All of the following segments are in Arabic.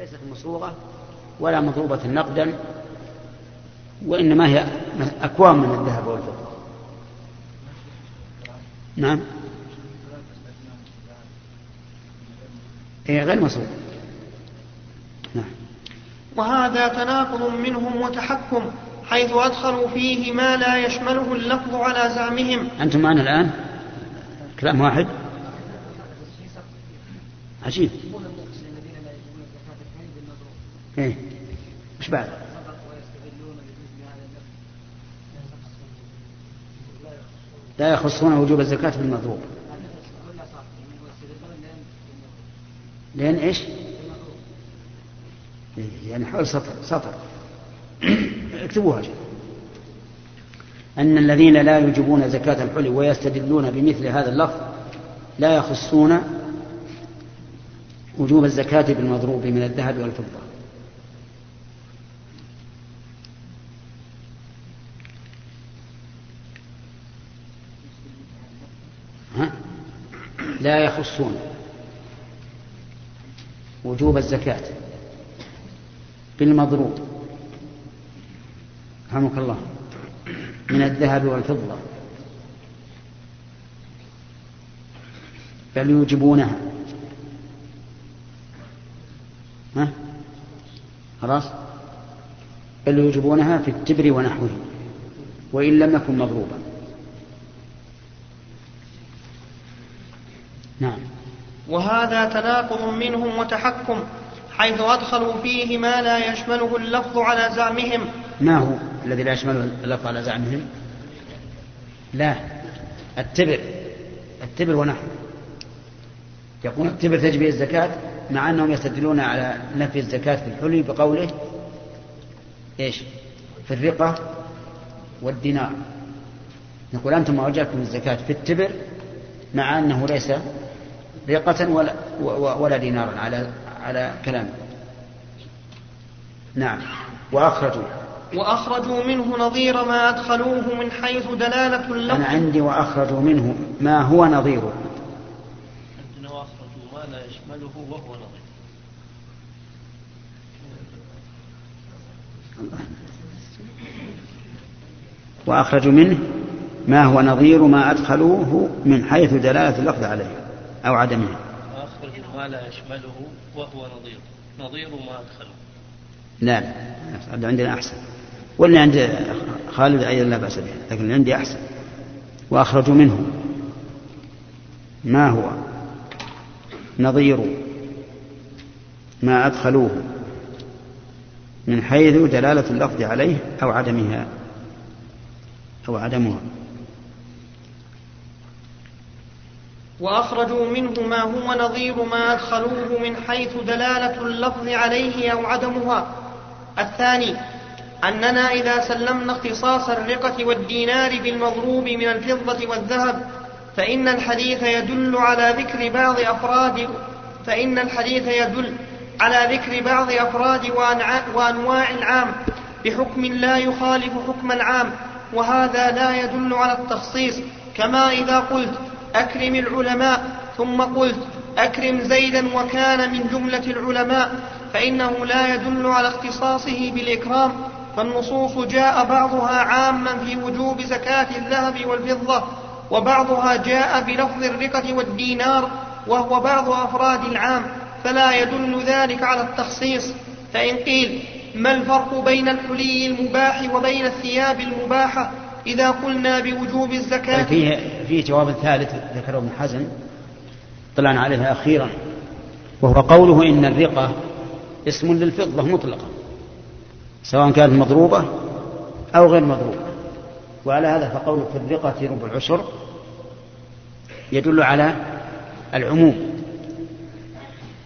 ليست مصوغة ولا مضروبة نقدا وإنما هي أكوام من الذهب والفضة. نعم. هي غير مصروف. نعم. وهذا تناقض منهم وتحكم حيث أدخلوا فيه ما لا يشمله اللفظ على زعمهم. أنتم معنا الآن؟ كلام واحد؟ عجيب. إيه. إيش بعد؟ لا يخصون وجوب الزكاة بالمضروب. لأن إيش؟ يعني حول سطر سطر. اكتبوها جل. أن الذين لا يجبون زكاة الحلي ويستدلون بمثل هذا اللفظ لا يخصون وجوب الزكاة بالمضروب من الذهب والفضة ها؟ لا يخصون وجوب الزكاة بالمضروب. رحمك الله. من الذهب والفضة. بل يوجبونها. ها؟ خلاص؟ بل يوجبونها في التبر ونحوه وإن لم يكن مضروبا نعم وهذا تناقض منهم وتحكم حيث أدخلوا فيه ما لا يشمله اللفظ على زعمهم. ما هو الذي لا يشمله اللفظ على زعمهم؟ لا التبر التبر ونحوه يقول التبر تجب الزكاة مع أنهم يستدلون على نفي الزكاة في الحلي بقوله إيش؟ في الرقة والدينار. نقول أنتم ما وجدتم الزكاة في التبر مع أنه ليس رقة ولا, ولا دينارا على على كلامه نعم. وأخرجوا. وأخرجوا منه نظير ما أدخلوه من حيث دلالة اللفظ أنا عندي وأخرجوا منه ما هو نظيره عندنا وأخرجوا ما لا يشمله وهو نظير. وأخرجوا منه ما هو نظير ما أدخلوه من حيث دلالة اللفظ عليه. أو عدمه. وأخرجوا ما لا يشمله وهو نظير. نظير ما أدخلوه لا لا عندنا أحسن. واللي عند خالد أيضا لا بأس به لكن اللي عندي أحسن. وأخرجوا منه. ما هو؟ نظير. ما أدخلوه. من حيث دلالة اللفظ عليه أو عدمها أو عدمها. وأخرجوا منه ما هو نظير ما أدخلوه من حيث دلالة اللفظ عليه أو عدمها. الثاني أننا إذا سلمنا اختصاص الرقة والدينار بالمضروب من الفضة والذهب فإن الحديث يدل على ذكر بعض أفراد فإن الحديث يدل على ذكر بعض أفراد وأنواع العام بحكم لا يخالف حكم العام وهذا لا يدل على التخصيص. كما إذا قلت أكرم العلماء ثم قلت أكرم زيدا وكان من جملة العلماء فإنه لا يدل على اختصاصه بالإكرام فالنصوص جاء بعضها عاما في وجوب زكاة الذهب والفضة وبعضها جاء بلفظ الرقة والدينار وهو بعض أفراد العام فلا يدل ذلك على التخصيص. فإن قيل ما الفرق بين الحلي المباح وبين الثياب المباحة؟ إذا قلنا بوجوب الزكاة فيه, فيه جواب ثالث ذكره ابن حزم طلعنا عليه أخيرا وهو قوله إن الرقة اسم للفضة مطلقة سواء كانت مضروبة أو غير مضروبة وعلى هذا فقوله في الرقة ربع العشر يدل على العموم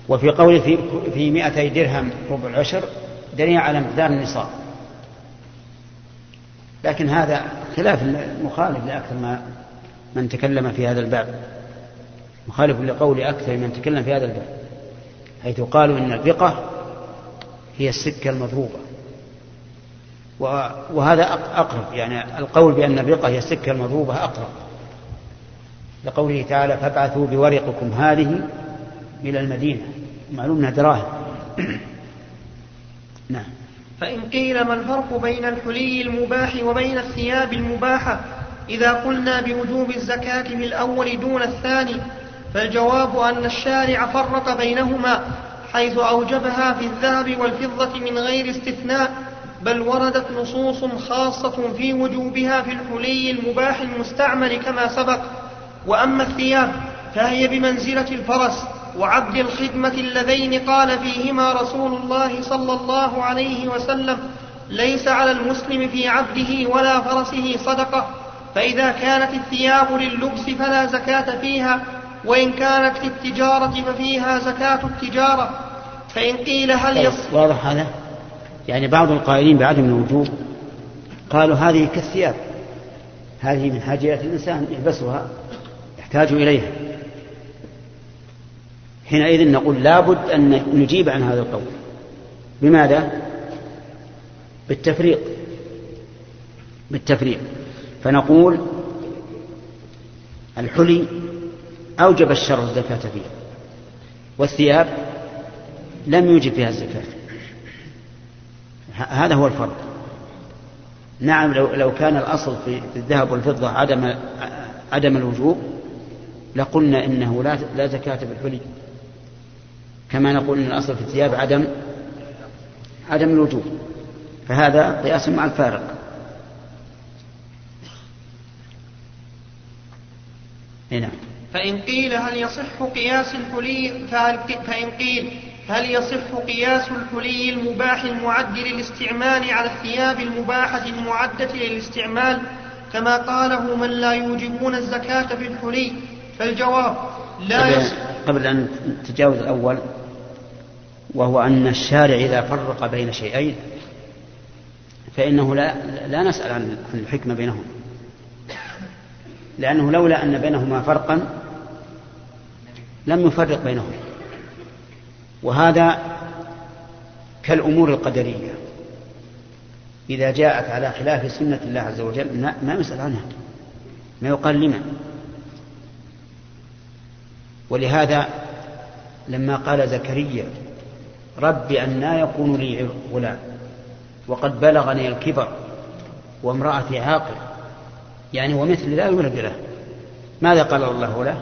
وفي قوله في في 200 درهم ربع العشر دليل على مقدار النصاب لكن هذا خلاف مخالف لأكثر ما من تكلم في هذا الباب. مخالف لقول أكثر من تكلم في هذا الباب حيث قالوا إن الرقة هي السكة المضروبة وهذا أقرب يعني القول بأن الرقة هي السكة المضروبة أقرب. لقوله تعالى فابعثوا بورقكم هذه إلى المدينة معلوم أنها دراهم. نعم. فإن قيل ما الفرق بين الحلي المباح وبين الثياب المباحة؟ إذا قلنا بوجوب الزكاة في الأول دون الثاني فالجواب أن الشارع فرق بينهما حيث أوجبها في الذهب والفضة من غير استثناء بل وردت نصوص خاصة في وجوبها في الحلي المباح المستعمل كما سبق. وأما الثياب فهي بمنزلة الفرس وعبد الخدمة اللذين قال فيهما رسول الله صلى الله عليه وسلم ليس على المسلم في عبده ولا فرسه صدقة فإذا كانت الثياب للبس فلا زكاة فيها وإن كانت للتجارة ففيها زكاة التجارة. فإن قيل هل طيب، يص... واضح هذا؟ يعني بعض القائلين بعدم الوجوب قالوا هذه كالثياب هذه من حاجيات الإنسان يلبسها يحتاج إليها. حينئذ نقول لابد أن نجيب عن هذا القول. بماذا؟ بالتفريق. بالتفريق. فنقول الحلي أوجب الشرع الزكاة فيها والثياب لم يوجب فيها الزكاة. هذا هو الفرق. نعم لو لو كان الأصل في الذهب والفضة عدم عدم الوجوب لقلنا إنه لا لا زكاة بالحلي كما نقول إن الأصل في الثياب عدم عدم الوجوب. فهذا قياس مع الفارق. نعم. فإن قيل هل يصح قياس الحلي فهل فإن قيل هل يصح قياس الحلي المباح المعد للاستعمال على الثياب المباحة المعدة للاستعمال؟ كما قاله من لا يوجبون الزكاة في الحلي. فالجواب لا يصح. قبل أن تجاوز الأول وهو أن الشارع إذا فرق بين شيئين فإنه لا, لا نسأل عن الحكمة بينهما لأنه لولا أن بينهما فرقا لم يفرق بينهما وهذا كالأمور القدرية. إذا جاءت على خلاف سنة الله عز وجل ما يسأل عنها. ما يقال لما ولهذا لما قال زكريا رب أنا يكون لي غلام. وقد بلغني الكبر وامرأتي عاقل يعني ومثل لا يولد له ماذا قال الله له؟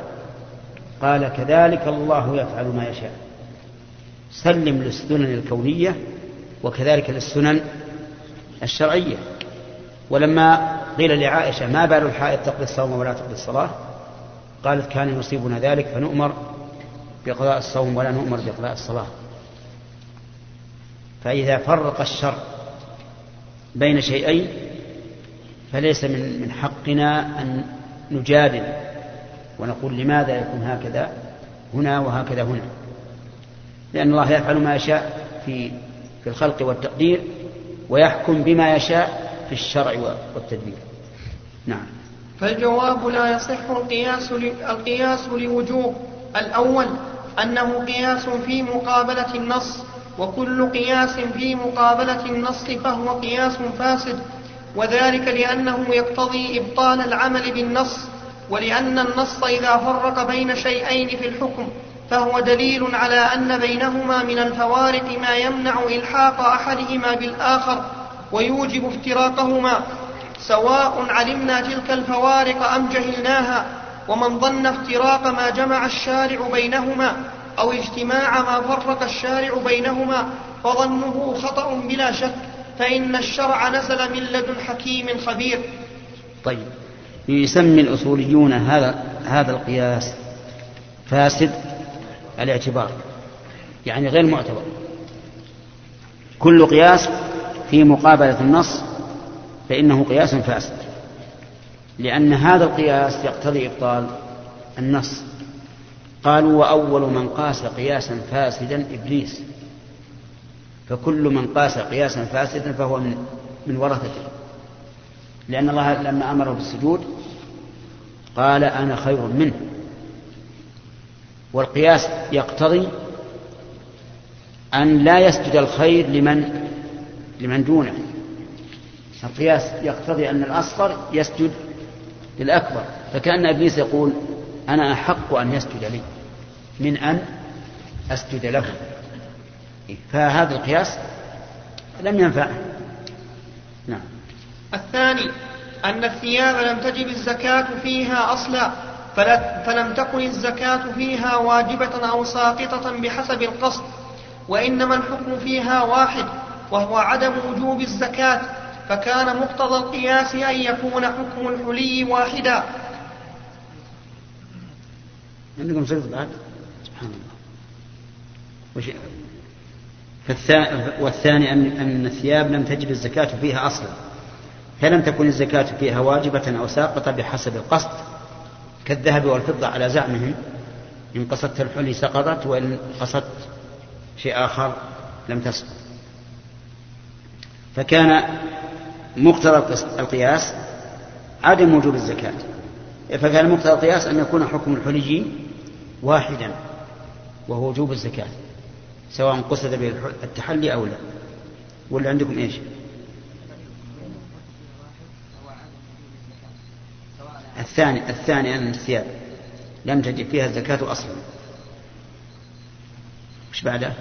قال كذلك الله يفعل ما يشاء. سلم للسنن الكونية وكذلك للسنن الشرعية. ولما قيل لعائشة ما بال الحائض تقضي الصوم ولا تقضي الصلاة؟ قالت كان يصيبنا ذلك فنؤمر بقضاء الصوم ولا نؤمر بقضاء الصلاة. فإذا فرق الشر بين شيئين فليس من من حقنا أن نجادل ونقول لماذا يكون هكذا هنا وهكذا هنا. لأن الله يفعل ما يشاء في في الخلق والتقدير ويحكم بما يشاء في الشرع والتدبير. نعم. فالجواب لا يصح القياس القياس لوجوه الأول أنه قياس في مقابلة النص. وكل قياس في مقابلة النص فهو قياس فاسد وذلك لأنه يقتضي إبطال العمل بالنص ولأن النص إذا فرق بين شيئين في الحكم فهو دليل على أن بينهما من الفوارق ما يمنع إلحاق أحدهما بالآخر ويوجب افتراقهما سواء علمنا تلك الفوارق أم جهلناها ومن ظن افتراق ما جمع الشارع بينهما أو اجتماع ما فرق الشارع بينهما فظنه خطأ بلا شك فإن الشرع نزل من لدن حكيم خبير. طيب يسمي الأصوليون هذا هذا القياس فاسد الاعتبار يعني غير معتبر. كل قياس في مقابلة النص فإنه قياس فاسد لأن هذا القياس يقتضي إبطال النص. قالوا وأول من قاس قياسا فاسدا إبليس. فكل من قاس قياسا فاسدا فهو من من ورثته. لأن الله لما أمره بالسجود قال أنا خير منه. والقياس يقتضي أن لا يسجد الخير لمن لمن دونه. القياس يقتضي أن الأصغر يسجد للأكبر. فكأن إبليس يقول أنا أحق أن يسجد لي من أن أسجد له. فهذا القياس لم ينفعه. نعم. الثاني أن الثياب لم تجب الزكاة فيها أصلا فلم تكن الزكاة فيها واجبة أو ساقطة بحسب القصد وإنما الحكم فيها واحد وهو عدم وجوب الزكاة فكان مقتضى القياس أن يكون حكم الحلي واحدا. عندكم صيغة بعد؟ سبحان الله. وش... والثاني أن أن الثياب لم تجب الزكاة فيها أصلا. فلم تكن الزكاة فيها واجبة أو ساقطة بحسب القصد. كالذهب والفضة على زعمهم. إن قصدت الحلي سقطت وإن قصدت شيء آخر لم تسقط. فكان مقتضى القياس عدم وجوب الزكاة. فكان مقتضى القياس أن يكون حكم الحلي واحدا وهو وجوب الزكاة سواء قصد به التحلي أو لا. ولا عندكم إيش؟ الثاني الثاني أن الثياب لم تجد فيها الزكاة أصلا. وش بعده؟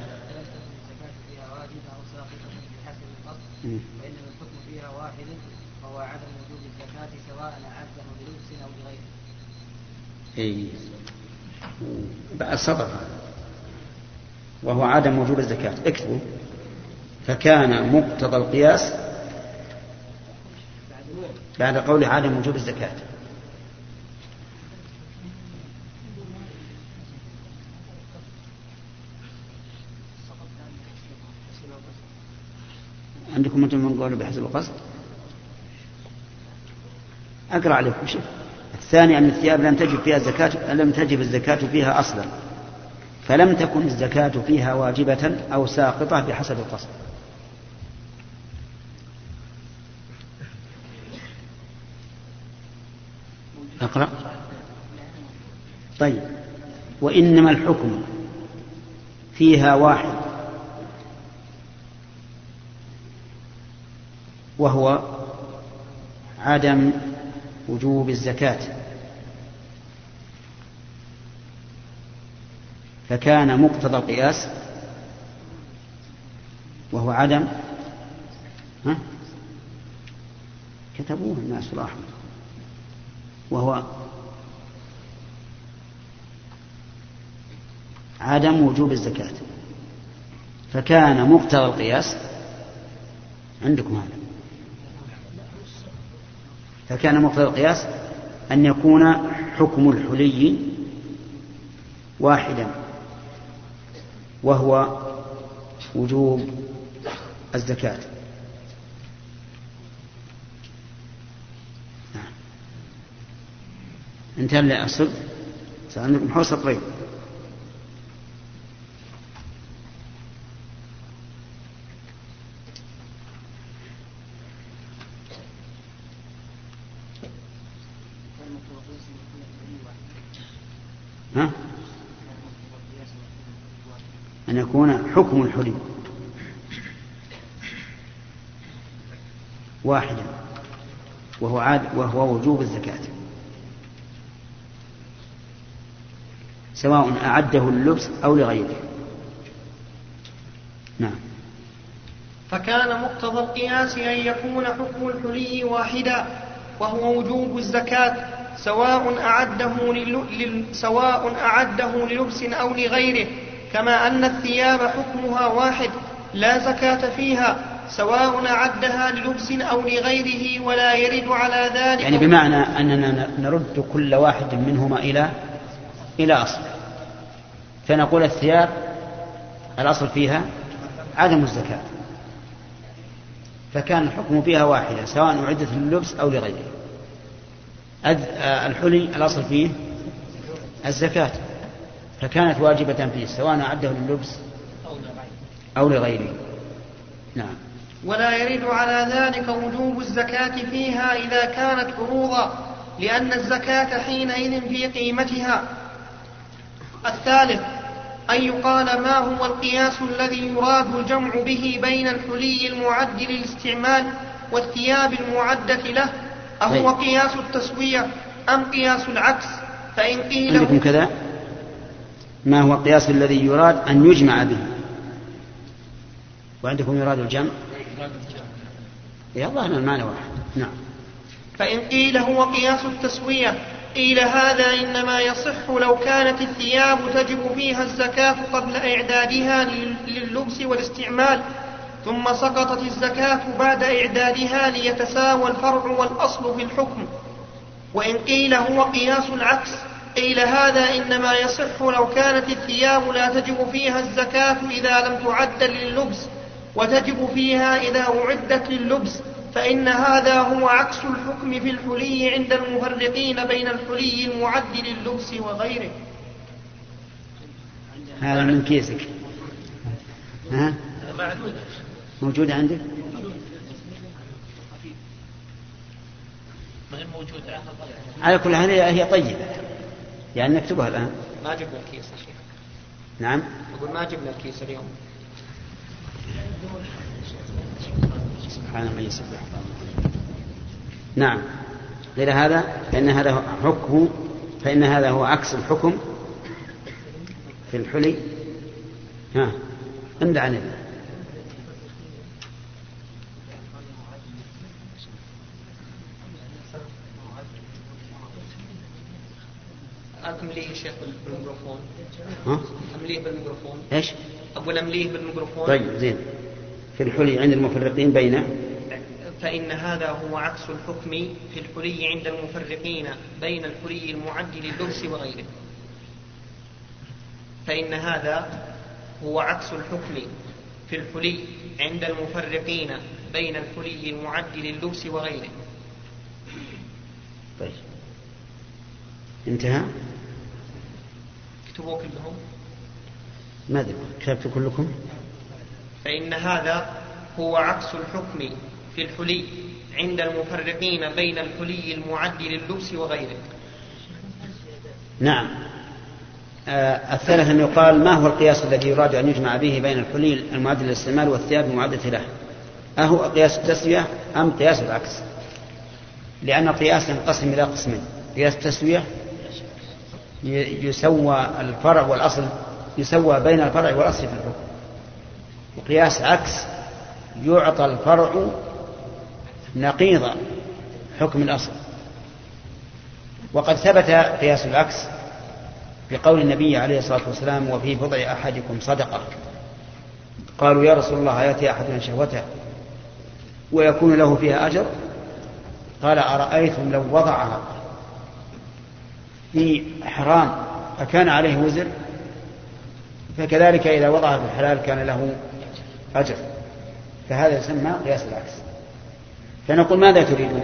وإنما الحكم فيها واحد وهو عدم وجوب الزكاة سواء أعده بلبس أو بغيره. بعد سطر وهو عدم وجوب الزكاة. اكتبوا. فكان مقتضى القياس بعد قول عدم وجوب الزكاة. عندكم أنتم من قول بحسب القصد؟ أقرأ عليكم شوف الثاني أن الثياب لم تجب فيها الزكاة لم تجب الزكاة فيها أصلا. فلم تكن الزكاة فيها واجبة أو ساقطة بحسب القصد. أقرأ. طيب. وإنما الحكم فيها واحد. وهو عدم وجوب الزكاة. فكان مقتضى القياس وهو عدم ها؟ كتبوه الناس راحوا وهو عدم وجوب الزكاة. فكان مقتضى القياس عندكم هذا. فكان مقتضى القياس أن يكون حكم الحلي واحدا وهو وجوب الزكاة. نعم. انتهى الأصل. صار عندكم حوص طيب ها؟ أن يكون حكم الحلي. واحدا وهو عاد وهو وجوب الزكاة. سواء أعده للبس أو لغيره. نعم. فكان مقتضى القياس أن يكون حكم الحلي واحدا وهو وجوب الزكاة سواء أعده لل... سواء أعده للبس أو لغيره. كما أن الثياب حكمها واحد لا زكاة فيها سواء أعدها للبس أو لغيره ولا يرد على ذلك. يعني بمعنى أننا نرد كل واحد منهما إلى إلى أصل. فنقول الثياب الأصل فيها عدم الزكاة. فكان الحكم فيها واحدة سواء أعدت للبس أو لغيره. الحلي الأصل فيه الزكاة. فكانت واجبة فيه سواء أعده للبس أو لغيره. نعم. ولا يرد على ذلك وجوب الزكاة فيها إذا كانت فروضا لأن الزكاة حينئذ في قيمتها. الثالث أن يقال ما هو القياس الذي يراد الجمع به بين الحلي المعد للاستعمال والثياب المعدة له؟ أهو طيب. قياس التسوية أم قياس العكس؟ فإن قيل عندكم كذا؟ ما هو القياس الذي يراد أن يجمع به؟ وعندكم يراد الجمع؟ الله أن المعنى واحد. نعم. فإن قيل هو قياس التسوية قيل هذا إنما يصح لو كانت الثياب تجب فيها الزكاة قبل إعدادها لل- لللبس والاستعمال ثم سقطت الزكاة بعد إعدادها ليتساوى الفرع والأصل في الحكم. وإن قيل هو قياس العكس قيل هذا إنما يصح لو كانت الثياب لا تجب فيها الزكاة إذا لم تعد لللبس وتجب فيها إذا أعدت لللبس فإن هذا هو عكس الحكم في الحلي عند المفرقين بين الحلي المعد لللبس وغيره. هذا من كيسك. ها؟ موجودة عندك؟ على كل حال هي هي طيبة. يعني نكتبها الآن. ما جبنا الكيس يا شيخ. نعم. أقول ما جبنا الكيس اليوم. سبحان من يسبح نعم. غير هذا فإن هذا حكم فإن هذا هو عكس الحكم في الحلي. ها. عند عن الله أمليه يا شيخ بالميكروفون ها؟ أمليه بالميكروفون. إيش؟ أقول أمليه بالميكروفون. طيب زين. في الحلي عند المفرقين بين؟ فإن هذا هو عكس الحكم في الحلي عند المفرقين بين الحلي المعد لللبس وغيره. فإن هذا هو عكس الحكم في الحلي عند المفرقين بين الحلي المعد لللبس وغيره. طيب. انتهى؟ اكتبوا كلهم ما ادري كتبت كلكم؟ فإن هذا هو عكس الحكم في الحلي عند المفرقين بين الحلي المعد لللبس وغيره. نعم. آه الثالث أن يقال ما هو القياس الذي يراد أن يجمع به بين الحلي المعد للاستعمال والثياب المعدة له؟ أهو قياس التسوية أم قياس العكس؟ لأن القياس ينقسم إلى قسمين قياس التسوية يسوى الفرع والأصل يسوى بين الفرع والأصل في الحكم. وقياس عكس يعطى الفرع نقيض حكم الأصل. وقد ثبت قياس العكس بقول النبي عليه الصلاة والسلام وفي بضع أحدكم صدقة. قالوا يا رسول الله يأتي أحدنا شهوته ويكون له فيها أجر؟ قال أرأيتم لو وضعها؟ في حرام أكان عليه وزر فكذلك إذا وضعها في الحلال كان له أجر. فهذا يسمى قياس العكس. فنقول ماذا تريدون؟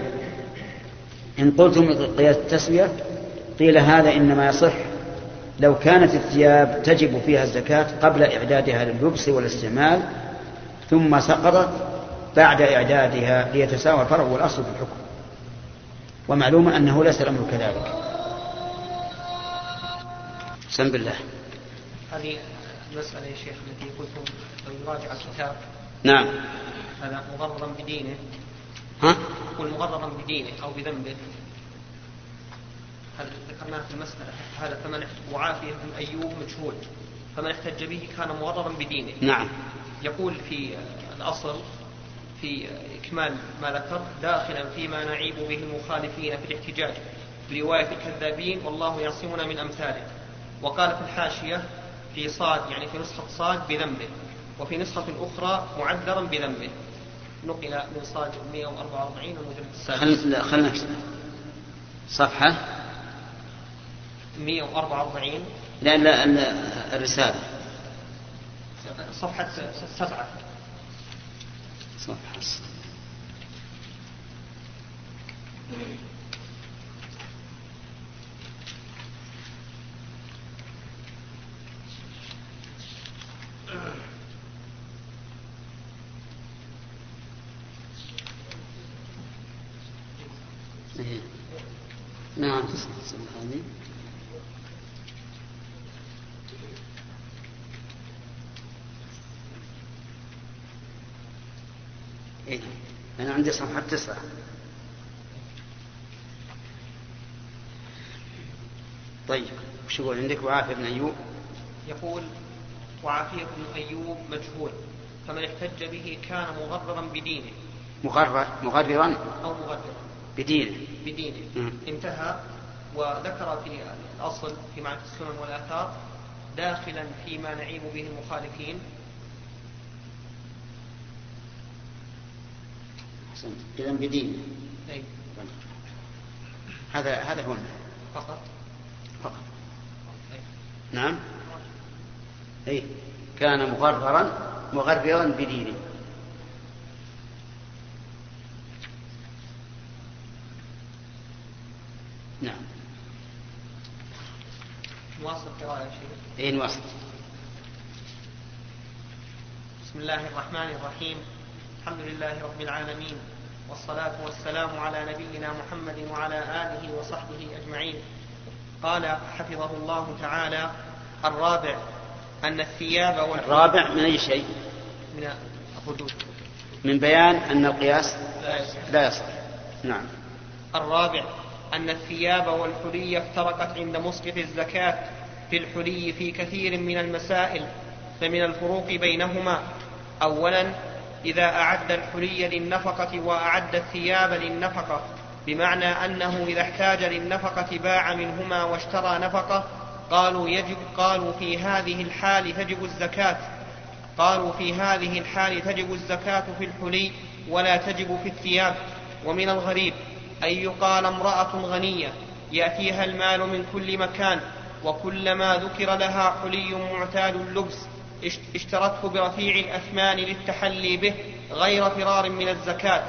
إن قلتم قياس التسوية قيل هذا إنما يصح. لو كانت الثياب تجب فيها الزكاة قبل إعدادها لللبس والاستعمال ثم سقطت بعد إعدادها ليتساوى الفرع والأصل في الحكم. ومعلوم أنه ليس الأمر كذلك. سم بالله. هذه المسألة يا شيخ التي قلتم لو يراجع الكتاب. نعم. هذا مغررا بدينه. ها؟ يقول مغررا بدينه أو بذنبه. هل ذكرناها في المسألة هذا فمن وعافية بن أيوب مجهول. فمن احتج به كان مغررا بدينه. نعم. يقول في الأصل في إكمال ما ذكر داخلا فيما نعيب به المخالفين في الاحتجاج. برواية الكذابين والله يعصمنا من أمثاله. وقال في الحاشية في صاد يعني في نسخة صاد بذنبه وفي نسخة أخرى معذرا بذنبه. نقل من صاد 144 المجلد السادس خل خلنا صفحة؟ 144 لا لا لا، الرسالة. صفحة سبعة. صفحة إيه. نعم إيه. أنا عندي صفحة تسعة. طيب وش يقول؟ عندك وعافية بن أيوب؟ يقول وعافية بن أيوب مجهول فمن احتج به كان مغررا بدينه. مغرر مغررا أو مغررا بدينه بدينه مم. انتهى وذكر في الأصل في معرفة السنن والآثار داخلا فيما نعيب به المخالفين. أحسنت. إذا بدينه أي. هذا هذا هو. المعنى فقط. فقط. أي. نعم. أي. كان مغررا مغررا بدينه نعم نواصل القراءة يا شيخ. إيه نواصل. بسم الله الرحمن الرحيم. الحمد لله رب العالمين والصلاة والسلام على نبينا محمد وعلى آله وصحبه أجمعين. قال حفظه الله تعالى الرابع أن الثياب والحلي الرابع من أي شيء؟ من الحدود. من بيان أن القياس لا يصح. لا يصح. نعم. الرابع أن الثياب والحلي افترقت عند مسقط الزكاة في الحلي في كثير من المسائل فمن الفروق بينهما. أولا إذا أعد الحلي للنفقة وأعد الثياب للنفقة بمعنى أنه إذا احتاج للنفقة باع منهما واشترى نفقة قالوا يجب قالوا في هذه الحال تجب الزكاة. قالوا في هذه الحال تجب الزكاة في الحلي ولا تجب في الثياب. ومن الغريب أن يقال امرأة غنية يأتيها المال من كل مكان وكلما ذكر لها حلي معتاد اللبس اشت- اشترته برفيع الأثمان للتحلي به غير فرار من الزكاة.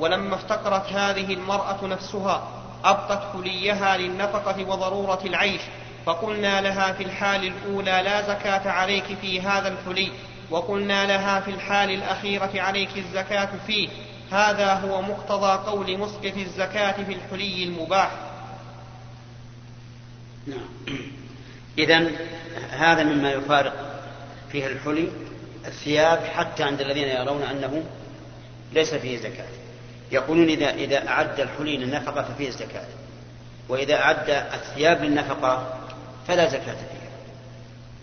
ولما افتقرت هذه المرأة نفسها أبقت حليها للنفقة وضرورة العيش. فقلنا لها في الحال الأولى لا زكاة عليك في هذا الحلي. وقلنا لها في الحال الأخيرة عليك الزكاة فيه. هذا هو مقتضى قول مسقط الزكاة في الحلي المباح. نعم. إذا هذا مما يفارق فيه الحلي الثياب حتى عند الذين يرون أنه ليس فيه زكاة. يقولون إذا إذا أعد الحلي للنفقة ففيه الزكاة وإذا أعد الثياب للنفقة فلا زكاة فيها.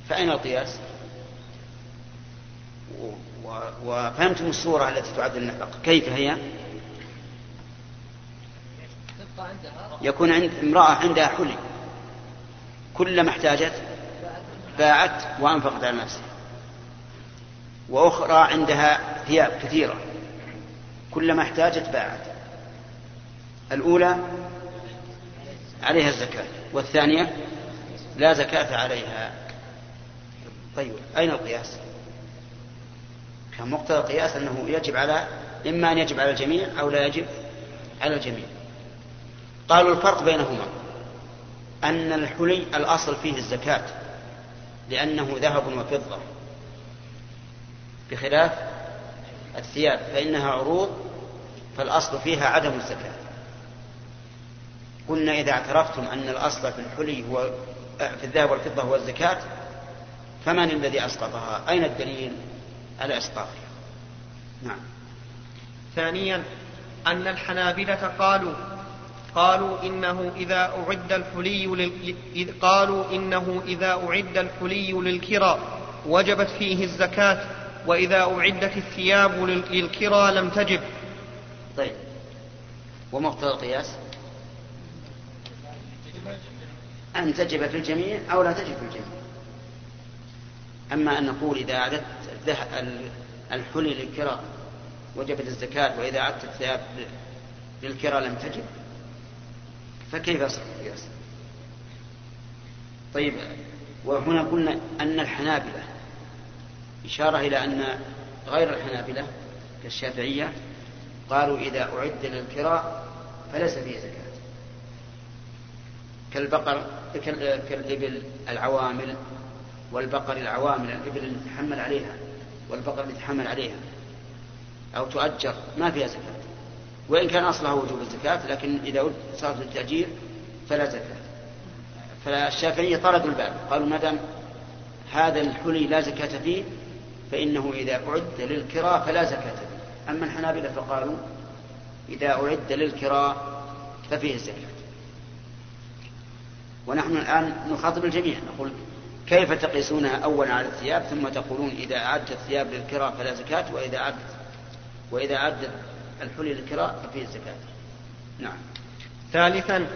فأين القياس؟ وفهمتم الصورة التي تعد للنفقة كيف هي؟ يكون عند امرأة عندها حلي. كلما احتاجت باعت وأنفقت على نفسها. وأخرى عندها ثياب كثيرة. كلما احتاجت باعت. الأولى عليها الزكاة. والثانية لا زكاة عليها. طيب أين القياس؟ كان مقتضى القياس أنه يجب على إما أن يجب على الجميع أو لا يجب على الجميع. قالوا الفرق بينهما أن الحلي الأصل فيه الزكاة لأنه ذهب وفضة بخلاف الثياب فإنها عروض فالأصل فيها عدم الزكاة. قلنا إذا اعترفتم أن الأصل في الحلي هو في الذهب والفضة هو الزكاة فمن الذي أسقطها؟ أين الدليل؟ على إسقاطها نعم. ثانيا أن الحنابلة قالوا قالوا إنه إذا أعد الحلي قالوا إنه إذا أعد الحلي للكرى وجبت فيه الزكاة وإذا أعدت الثياب لل- للكرى لم تجب. طيب. ومقتضى القياس؟ أن تجب في الجميع أو لا تجب في الجميع. أما أن نقول إذا أعددت الحلي للكرى وجبت الزكاة وإذا أعدت الثياب للكرى لم تجب؟ فكيف يصح؟ القياس؟ طيب وهنا قلنا أن الحنابلة إشارة إلى أن غير الحنابلة كالشافعية قالوا إذا أعد للكراء فليس فيه زكاة. كالبقر كال- كالإبل العوامل والبقر العوامل الإبل اللي تحمل عليها. والبقر اللي تحمل عليها. أو تؤجر ما فيها زكاة. وإن كان أصلها وجوب الزكاة لكن إذا صارت للتأجير فلا زكاة. فالشافعية طردوا الباب قالوا ما دام هذا الحلي لا زكاة فيه فإنه إذا أعد للكراء فلا زكاة فيه. أما الحنابلة فقالوا إذا أعد للكراء ففيه الزكاة. ونحن الآن نخاطب الجميع نقول كيف تقيسونها أولا على الثياب ثم تقولون إذا أعدت الثياب للكراء فلا زكاة وإذا أعدت وإذا أعدت الحلي للكراء ففيه الزكاة. نعم. ثالثا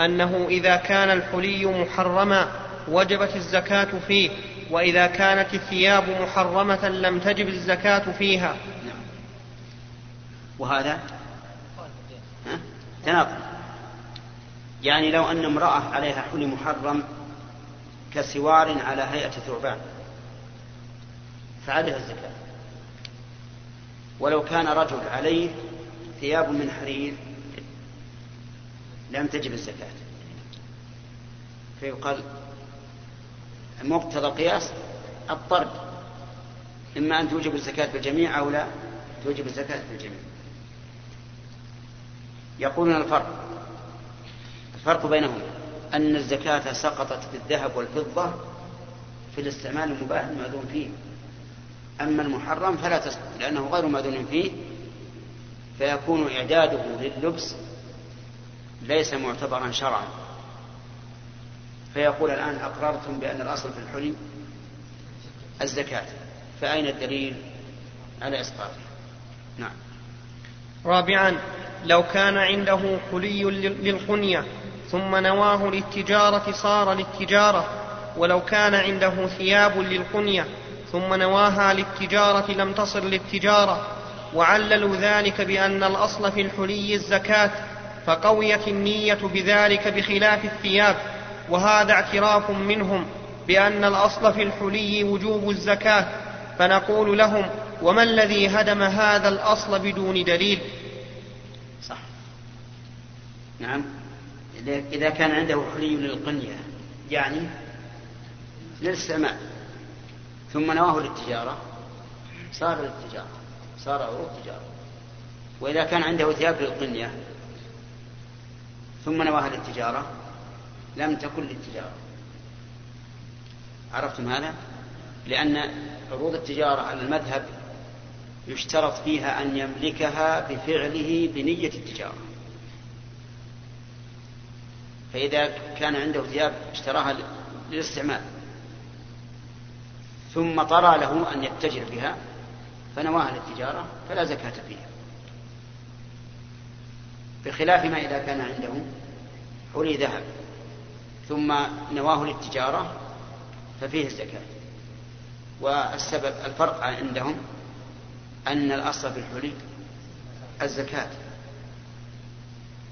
أنه إذا كان الحلي محرما وجبت الزكاة فيه وإذا كانت الثياب محرمة لم تجب الزكاة فيها. نعم. وهذا؟ تناقض. يعني لو أن امرأة عليها حلي محرم كسوار على هيئة ثعبان. فعليها الزكاة. ولو كان رجل عليه ثياب من حرير لم تجب الزكاة. فيقال مقتضى القياس الطرد. إما أن توجب الزكاة بالجميع أو لا توجب الزكاة بالجميع. يقولون الفرق. الفرق بينهم أن الزكاة سقطت في الذهب والفضة في الاستعمال المباح المأذون فيه. أما المحرم فلا تسقط لأنه غير مأذون فيه فيكون إعداده لللبس ليس معتبرا شرعا. فيقول الآن أقررتم بأن الأصل في الحلي الزكاة. فأين الدليل على إسقاطه؟ نعم. رابعا لو كان عنده حلي للقنية ثم نواه للتجارة صار للتجارة. ولو كان عنده ثياب للقنية ثم نواها للتجارة لم تصل للتجارة. وعللوا ذلك بأن الأصل في الحلي الزكاة فقويت النية بذلك بخلاف الثياب. وهذا اعتراف منهم بأن الأصل في الحلي وجوب الزكاة. فنقول لهم وما الذي هدم هذا الأصل بدون دليل؟ صح. نعم. إذا كان عنده حلي للقنية يعني للاستعمال ثم نواه للتجارة صار للتجارة صار عروض تجارة. وإذا كان عنده ثياب للقنية ثم نواها للتجارة لم تكن للتجارة. عرفتم هذا؟ لأن عروض التجارة على المذهب يشترط فيها أن يملكها بفعله بنية التجارة. فإذا كان عنده ثياب اشتراها للاستعمال. ثم طرى له أن يتجر بها فنواها للتجارة فلا زكاة فيها. بخلاف ما إذا كان عنده حلي ذهب ثم نواه للتجارة ففيه الزكاة. والسبب الفرق عندهم أن الأصل في الحلي الزكاة.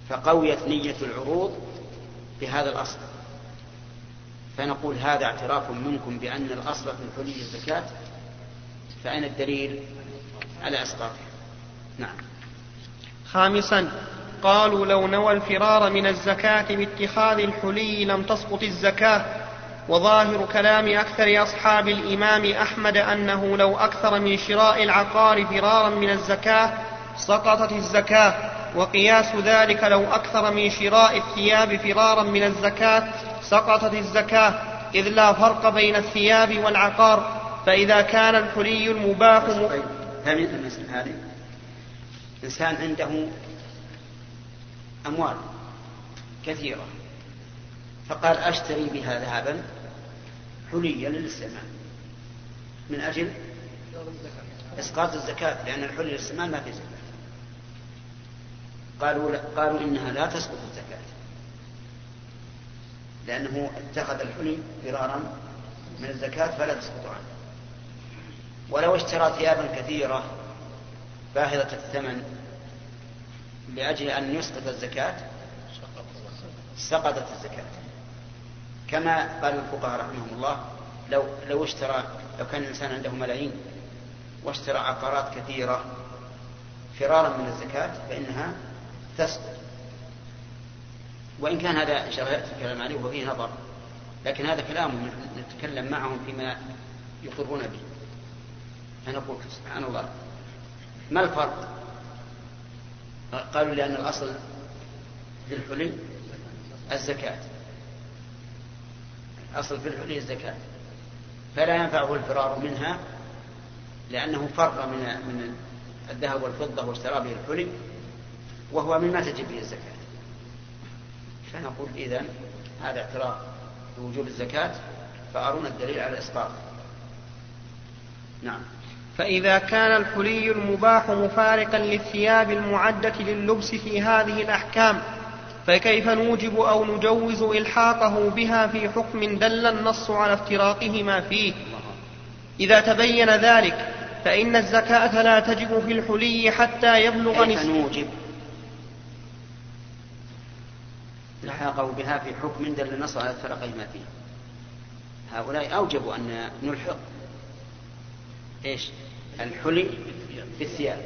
فقويت نية العروض بهذا الأصل. فنقول هذا اعتراف منكم بأن الأصل في الحلي الزكاة فأين الدليل؟ على إسقاطه نعم. خامسا قالوا لو نوى الفرار من الزكاة باتخاذ الحلي لم تسقط الزكاة وظاهر كلام أكثر أصحاب الإمام أحمد أنه لو أكثر من شراء العقار فرارا من الزكاة سقطت الزكاة. وقياس ذلك لو أكثر من شراء الثياب فرارا من الزكاة سقطت الزكاة إذ لا فرق بين الثياب والعقار فإذا كان الحلي المباح طيب هذه؟ إنسان عنده أموال كثيرة فقال أشتري بها ذهبا حليا للاستعمال. من أجل إسقاط الزكاة لأن الحلي للاستعمال ما في زكاة. قالوا لا قالوا إنها لا تسقط الزكاة. لأنه اتخذ الحلي فرارا من الزكاة فلا تسقط عنه. ولو اشترى ثيابا كثيرة باهظة الثمن لأجل أن يسقط الزكاة سقطت الزكاة. كما قال الفقهاء رحمهم الله لو لو اشترى لو كان الإنسان عنده ملايين واشترى عقارات كثيرة فرارا من الزكاة فإنها تسقط وإن كان هذا شرعية الكلام عليه وفيه نظر لكن هذا كلام نتكلم معهم فيما يقرون به. فنقول سبحان الله. ما الفرق؟ قالوا لأن الأصل في الحلي الزكاة. أصل في الحلي الزكاة. فلا ينفعه الفرار منها لأنه فر من من الذهب والفضة واشترى به الحلي وهو مما تجب به الزكاة. فنقول إذا هذا اعتراف بوجوب الزكاة فأرونا الدليل على الإسقاط. نعم. فإذا كان الحلي المباح مفارقا للثياب المعدة لللبس في هذه الأحكام فكيف نوجب أو نجوز إلحاقه بها في حكم دل النص على افتراقهما فيه؟ إذا تبين ذلك فإن الزكاة لا تجب في الحلي حتى يبلغ كيف نوجب؟ الحاقة بها في حكم دل النص على افتراقهما فيه. هؤلاء أوجبوا أن نلحق إيش؟ الحلي في الثياب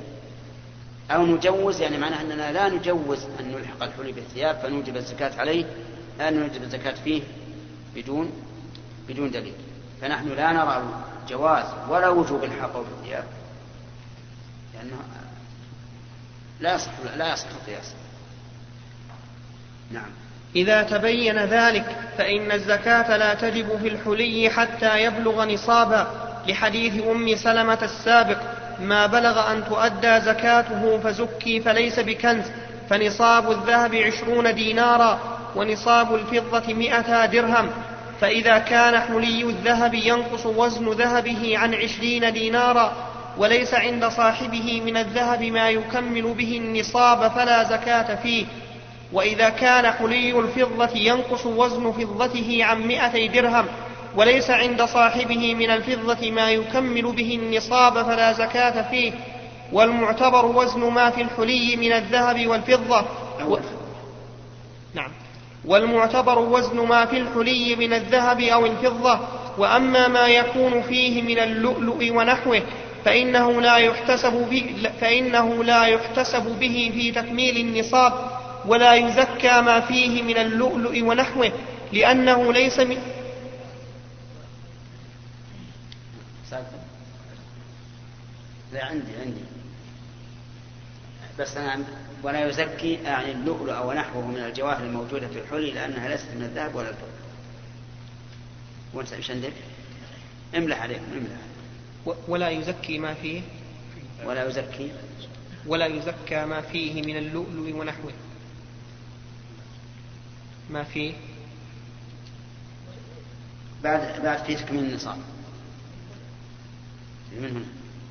أو نجوز يعني معناه أننا لا نجوز أن نلحق الحلي بالثياب فنوجب الزكاة عليه لا نوجب الزكاة فيه بدون بدون دليل. فنحن لا نرى جواز ولا وجوب الحاقة بالثياب. لأنه لا يصح لا يصح القياس. نعم. إذا تبين ذلك فإن الزكاة لا تجب في الحلي حتى يبلغ نصابا. لحديث أم سلمة السابق ما بلغ أن تؤدى زكاته فزكي فليس بكنز فنصاب الذهب عشرون دينارا ونصاب الفضة مئتا درهم. فإذا كان حلي الذهب ينقص وزن ذهبه عن عشرين دينارا وليس عند صاحبه من الذهب ما يكمل به النصاب فلا زكاة فيه. وإذا كان حلي الفضة ينقص وزن فضته عن مئتي درهم وليس عند صاحبه من الفضة ما يكمل به النصاب فلا زكاة فيه والمعتبر وزن ما في الحلي من الذهب والفضة. و... نعم. والمعتبر وزن ما في الحلي من الذهب أو الفضة وأما ما يكون فيه من اللؤلؤ ونحوه فإنه لا يحتسب به فإنه لا يحتسب به في تكميل النصاب ولا يزكى ما فيه من اللؤلؤ ونحوه لأنه ليس من لا عندي عندي. بس أنا ولا يزكي يعني اللؤلؤ ونحوه من الجواهر الموجودة في الحلي لأنها ليست من الذهب ولا الفضة. وانت إيش عندك؟ املح عليكم املح. ولا يزكي ما فيه. ولا يزكي. ولا يزكى ما فيه من اللؤلؤ ونحوه. ما فيه بعد بعد في تكميل النصاب. من هنا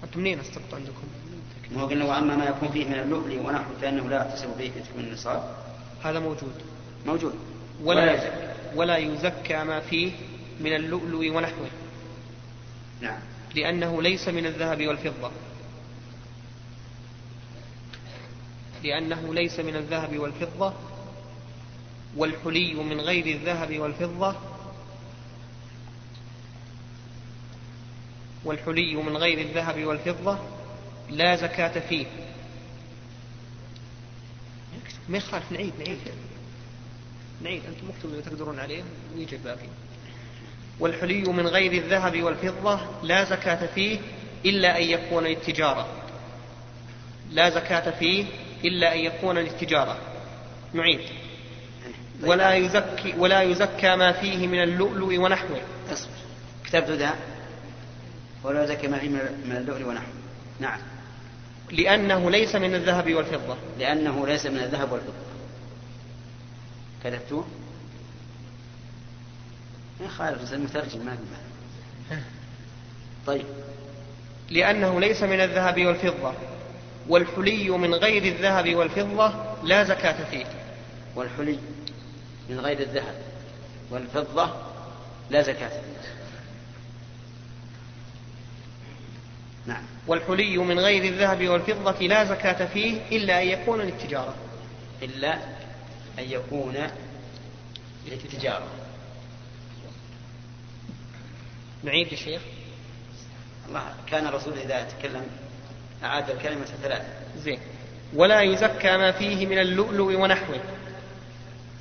أنتم منين استقط عندكم. ما قلنا وأما ما يكون فيه من اللؤلؤ ونحوه فإنه لا يحتسب به في تكميل النصاب. هذا موجود. موجود. ولا ولا يزكى ما فيه من اللؤلؤ ونحوه. نعم. لأنه ليس من الذهب والفضة. لأنه ليس من الذهب والفضة والحلي من غير الذهب والفضة والحلي من غير الذهب والفضة لا زكاة فيه. ما يخالف نعيد نعيد. نعيد أنتم مكتوب اللي تقدرون عليه ويجي الباقي والحلي من غير الذهب والفضة لا زكاة فيه إلا أن يكون للتجارة. لا زكاة فيه إلا أن يكون للتجارة. نعيد. ولا يزكي ولا يزكى ما فيه من اللؤلؤ ونحوه. اصبر كتبت ذا ولا يزكي ما فيه من اللؤلؤ ونحوه. نعم. لأنه ليس من الذهب والفضة. لأنه ليس من الذهب والفضة. كتبتوه ما يخالف المترجم ما. طيب. لأنه ليس من الذهب والفضة. والحلي من غير الذهب والفضة لا زكاة فيه. والحلي. من غير الذهب والفضة لا زكاة فيه نعم. والحلي من غير الذهب والفضة لا زكاة فيه إلا أن يكون للتجارة. إلا أن يكون للتجارة. نعيد يا شيخ. الله كان الرسول إذا تكلم أعاد الكلمة ثلاثة. زين. ولا يزكى ما فيه من اللؤلؤ ونحوه.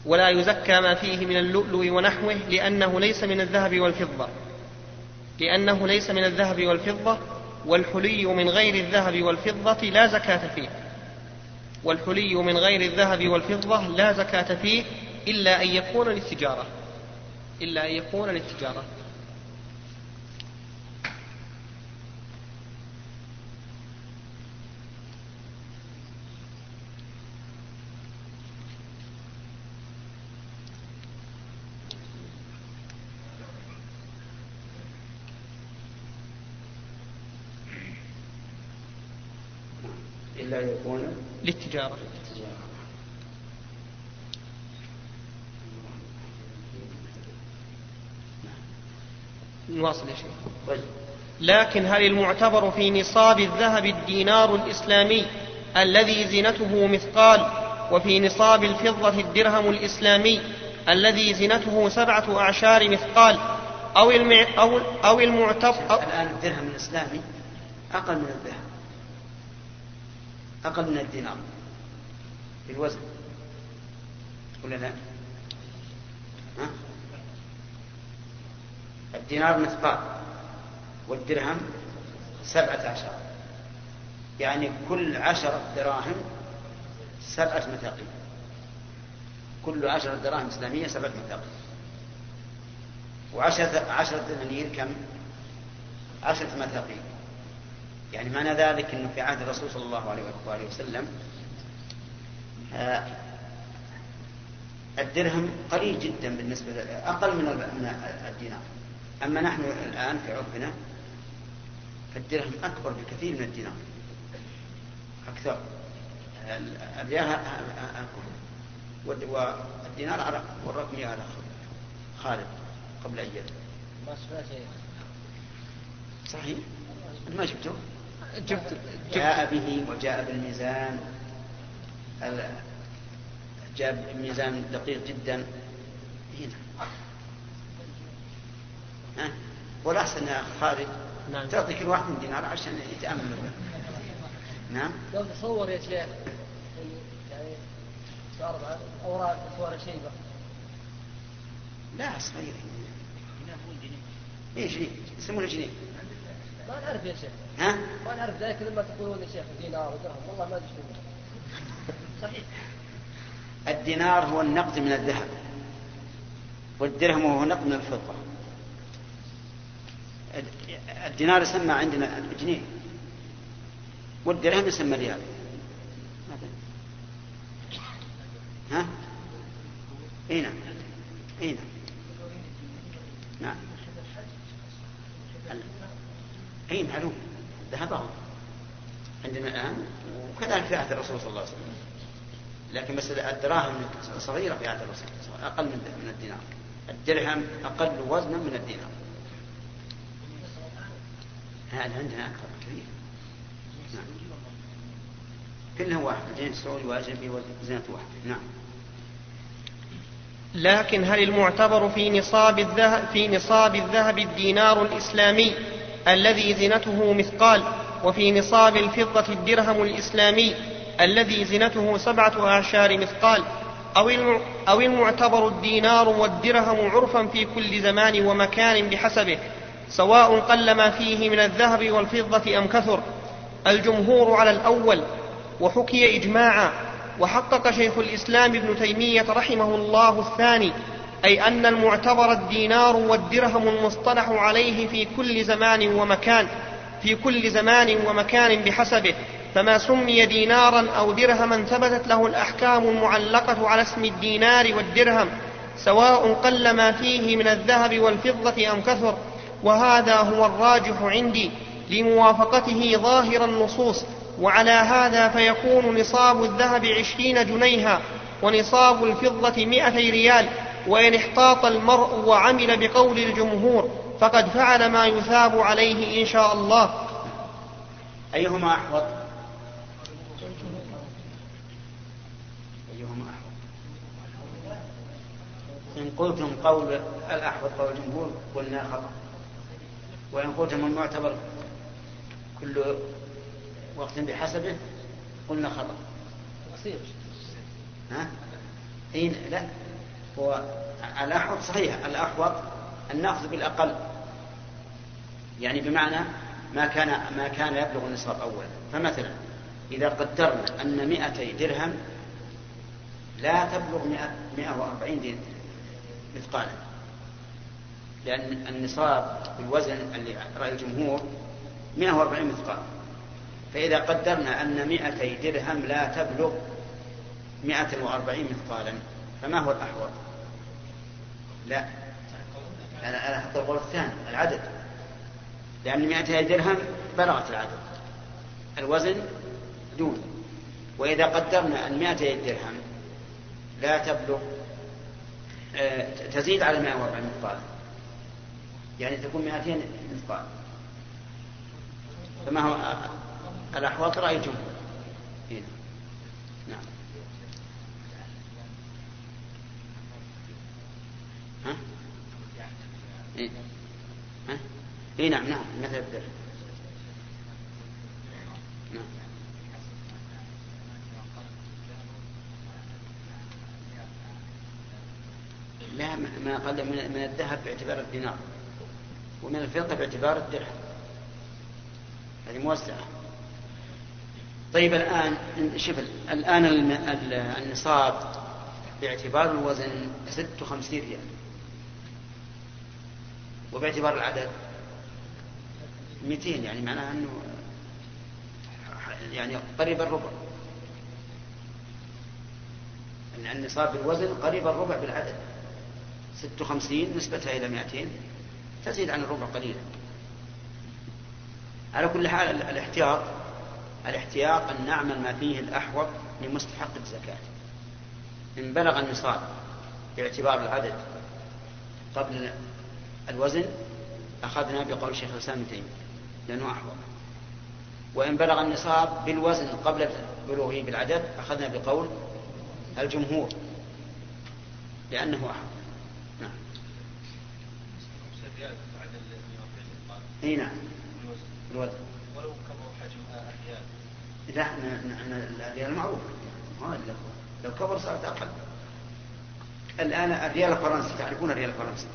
ولا يزكى ما فيه من اللؤلؤ ونحوه لأنه ليس من الذهب والفضة. لأنه ليس من الذهب والفضة والحلي من غير الذهب والفضة لا زكاة فيه. والحلي من غير الذهب والفضة لا زكاة فيه إلا أن يكون للتجارة. إلا أن يكون للتجارة. للتجارة. نواصل يا شيخ. طيب لكن هل المعتبر في نصاب الذهب الدينار الإسلامي الذي زنته مثقال وفي نصاب الفضة الدرهم الإسلامي الذي زنته سبعة أعشار مثقال أو المع أو أو المعتبر أو الآن الدرهم الإسلامي أقل من الذهب. أقل من الدينار في الوزن ولا لا؟ ها؟ الدينار مثقال والدرهم سبعة عشر يعني كل عشرة دراهم سبعة مثاقيل كل عشرة دراهم إسلامية سبعة مثاقيل وعشرة عشرة دنانير كم؟ عشرة مثاقيل يعني معنى ذلك أنه في عهد الرسول صلى الله عليه وآله وسلم آه، الدرهم قليل جدا بالنسبة أقل من الدينار. أما نحن الآن في عرفنا فالدرهم أكبر بكثير من الدينار. أكثر. الريال والدينار على والرقم على خالد قبل أيام ما صحيح؟ ما شفته؟ جبت جاء به وجاء بالميزان. ال- جاء بميزان دقيق جدا. هنا. ها؟ والأحسن يا خالد. نعم. تعطي كل واحد من دينار عشان يتأمل. نعم. لو تصور يا شيخ. يعني أوراق صور شيبه لا صغير. إيش؟ جنيه يسمونه جنيه. ما نعرف يا شيخ. ها؟ ما نعرف ذلك لما تقولون يا شيخ دينار ودرهم. والله ما أدري صحيح. الدينار هو النقد من الذهب والدرهم هو النقد من الفضة. الدينار يسمى عندنا جنيه والدرهم يسمى ريال. ها؟ إي نعم. إي نعم. نعم. أي معلوم. ذهبهم عندنا الآن وكذلك في عهد الرسول صلى الله عليه وسلم. لكن بس الدراهم صغيرة في عهد الرسول أقل من من الدينار. الدرهم أقل وزنا من الدينار. هذا عندنا أكثر كثير. نعم. كلها واحد الجنيه السعودي وأجنبي وزنة واحد. نعم. لكن هل المعتبر في نصاب الذهب في نصاب الذهب الدينار الإسلامي؟ الذي زنته مثقال وفي نصاب الفضة الدرهم الإسلامي الذي زنته سبعة أعشار مثقال. أو الم- أو المعتبر الدينار والدرهم عرفا في كل زمان ومكان بحسبه سواء قل ما فيه من الذهب والفضة أم كثر. الجمهور على الأول وحكي إجماعا وحقق شيخ الإسلام ابن تيمية رحمه الله الثاني أي أن المعتبر الدينار والدرهم المصطلح عليه في كل زمان ومكان في كل زمان ومكان بحسبه. فما سمي دينارا أو درهما ثبتت له الأحكام المعلقة على اسم الدينار والدرهم سواء قل ما فيه من الذهب والفضة أم كثر. وهذا هو الراجح عندي لموافقته ظاهر النصوص. وعلى هذا فيكون نصاب الذهب عشرين جنيها ونصاب الفضة مئتي ريال. وإن احتاط المرء وعمل بقول الجمهور فقد فعل ما يثاب عليه إن شاء الله. أيهما أحوط؟ أيهما أحوط؟ إن قلتم قول الأحوط قول الجمهور؟ قلنا خطأ. وإن قلتم المعتبر كل وقت بحسبه قلنا خطأ. قصير. ها؟ إيه لا. هو الأحوط صحيح الأحوط النقص بالأقل. يعني بمعنى ما كان ما كان يبلغ النصاب أولا. فمثلا إذا قدرنا أن 200 درهم لا تبلغ 100 140 دين مثقالا. لأن النصاب بالوزن اللي رأي الجمهور 140 مثقال. فإذا قدرنا أن 200 درهم لا تبلغ 140 مثقالا فما هو الأحوط؟ لا. أنا أنا حتى القول الثاني العدد. لأن 200 درهم بلغت العدد. الوزن دون. وإذا قدرنا أن 200 درهم لا تبلغ آه، تزيد على 140 مثقال. يعني تكون 200 مثقال. فما هو الأحوط رأي الجمهور. نعم ها؟ إيه؟ ها؟ إيه نعم نعم مثل الدرهم نعم. لا ما قل من الذهب باعتبار الدينار ومن الفضة باعتبار الدرهم. هذه موسعة. طيب الآن شوف الآن النصاب باعتبار الوزن ست وخمسين ريال وباعتبار العدد مئتين يعني معناها أنه يعني قريب الربع. النصاب بالوزن قريب الربع بالعدد. ست وخمسين نسبتها إلى مئتين تزيد عن الربع قليلا. على كل حال الاحتياط الاحتياط أن نعمل ما فيه الأحوط لمستحق الزكاة. إن بلغ النصاب باعتبار العدد قبل الوزن أخذنا بقول شيخ الإسلام ابن تيمية. لأنه أحوط وإن بلغ النصاب بالوزن قبل بلوغه بالعدد أخذنا بقول الجمهور لأنه أحوط. نعم. إي نعم. الوزن ولو كبر حجم الريال لا الريال معروف لو كبر صارت أقل. الآن الريال الفرنسي تعرفون الريال الفرنسي؟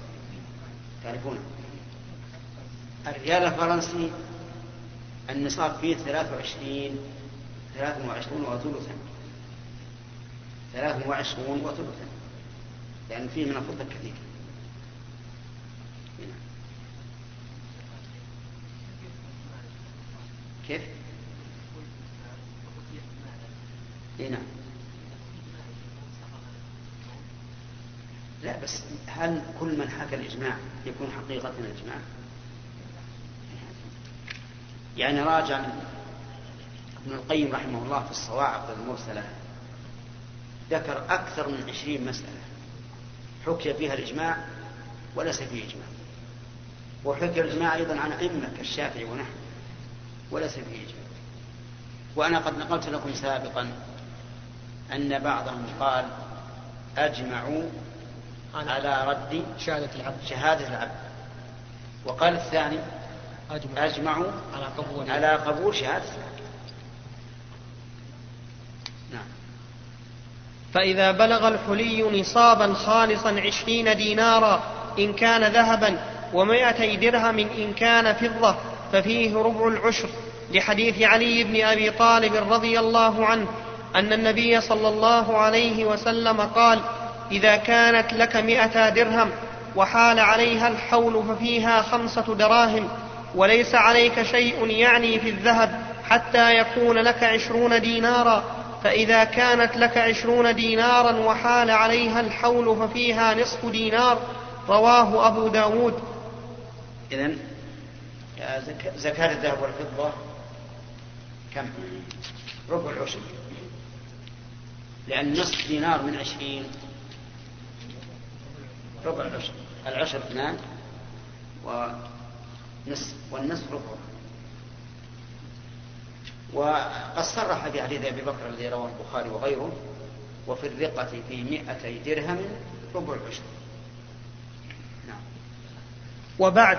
تعرفونه؟ الريال الفرنسي النصاب فيه 23 23 وثلثا. 23 وثلثا. لأن فيه من الفضة كثير كيف؟ اي نعم. لا بس هل كل من حكى الإجماع يكون حقيقة الإجماع؟ يعني راجع ابن القيم رحمه الله في الصواعق المرسلة ذكر أكثر من عشرين مسألة. حكي فيها الإجماع وليس فيه إجماع. وحكي الإجماع أيضا عن أئمة كالشافعي ونحن وليس فيه إجماع. وأنا قد نقلت لكم سابقا أن بعضهم قال أجمعوا على رد شهادة العبد. شهادة العبد. وقال الثاني أجمعوا على قبول. على قبول شهادة نعم. فإذا بلغ الحلي نصابا خالصا عشرين دينارا إن كان ذهبا ومائتي درهم إن كان فضة ففيه ربع العشر. لحديث علي بن أبي طالب رضي الله عنه أن النبي صلى الله عليه وسلم قال إذا كانت لك مئة درهم وحال عليها الحول ففيها خمسة دراهم وليس عليك شيء يعني في الذهب حتى يكون لك عشرون دينارا فإذا كانت لك عشرون دينارا وحال عليها الحول ففيها نصف دينار رواه أبو داود. إذن زكاة الذهب والفضة كم؟ ربع العشر. لأن نصف دينار من عشرين ربع العشر. العشر اثنان ونصف والنصف ربع وقد صرح في حديث أبي بكر الذي رواه البخاري وغيره وفي الرقة في مئتي درهم ربع العشر نعم. وبعد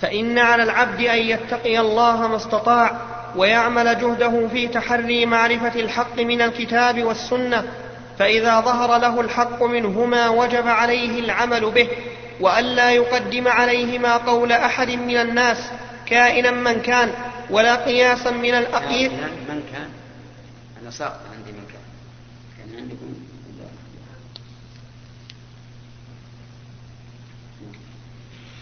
فإن على العبد أن يتقي الله ما استطاع ويعمل جهده في تحري معرفة الحق من الكتاب والسنة فإذا ظهر له الحق منهما وجب عليه العمل به. وألا يقدم عليهما قول أحد من الناس كائنا من كان ولا قياسا من الأقيل من كان. أنا ساقط عندي من كان. كان عندكم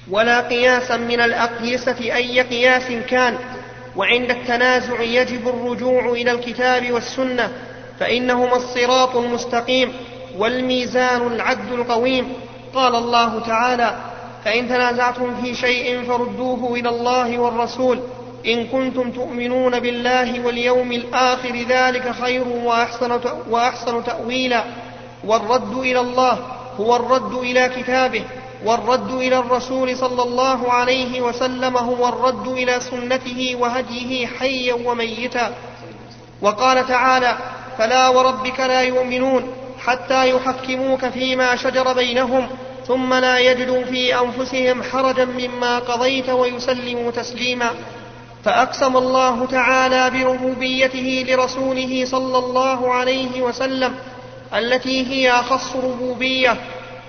ولا قياسا من الأقيسة أي قياس كان. وعند التنازع يجب الرجوع إلى الكتاب والسنة فإنهما الصراط المستقيم والميزان العدل القويم. قال الله تعالى فإن تنازعتم في شيء فردوه إلى الله والرسول إن كنتم تؤمنون بالله واليوم الآخر ذلك خير وأحسن, وأحسن تأويلا والرد إلى الله هو الرد إلى كتابه والرد إلى الرسول صلى الله عليه وسلم هو الرد إلى سنته وهديه حيا وميتا. وقال تعالى فلا وربك لا يؤمنون حتى يحكموك فيما شجر بينهم ثم لا يجدوا في أنفسهم حرجا مما قضيت ويسلموا تسليما. فأقسم الله تعالى بربوبيته لرسوله صلى الله عليه وسلم التي هي أخص ربوبية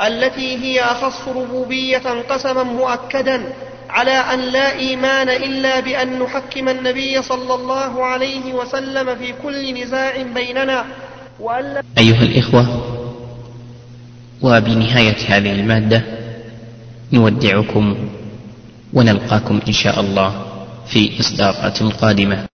التي هي أخص ربوبية قسما مؤكدا على أن لا إيمان إلا بأن نحكم النبي صلى الله عليه وسلم في كل نزاع بيننا. أيها الإخوة وبنهاية هذه المادة نودعكم ونلقاكم إن شاء الله في إصدارات قادمة.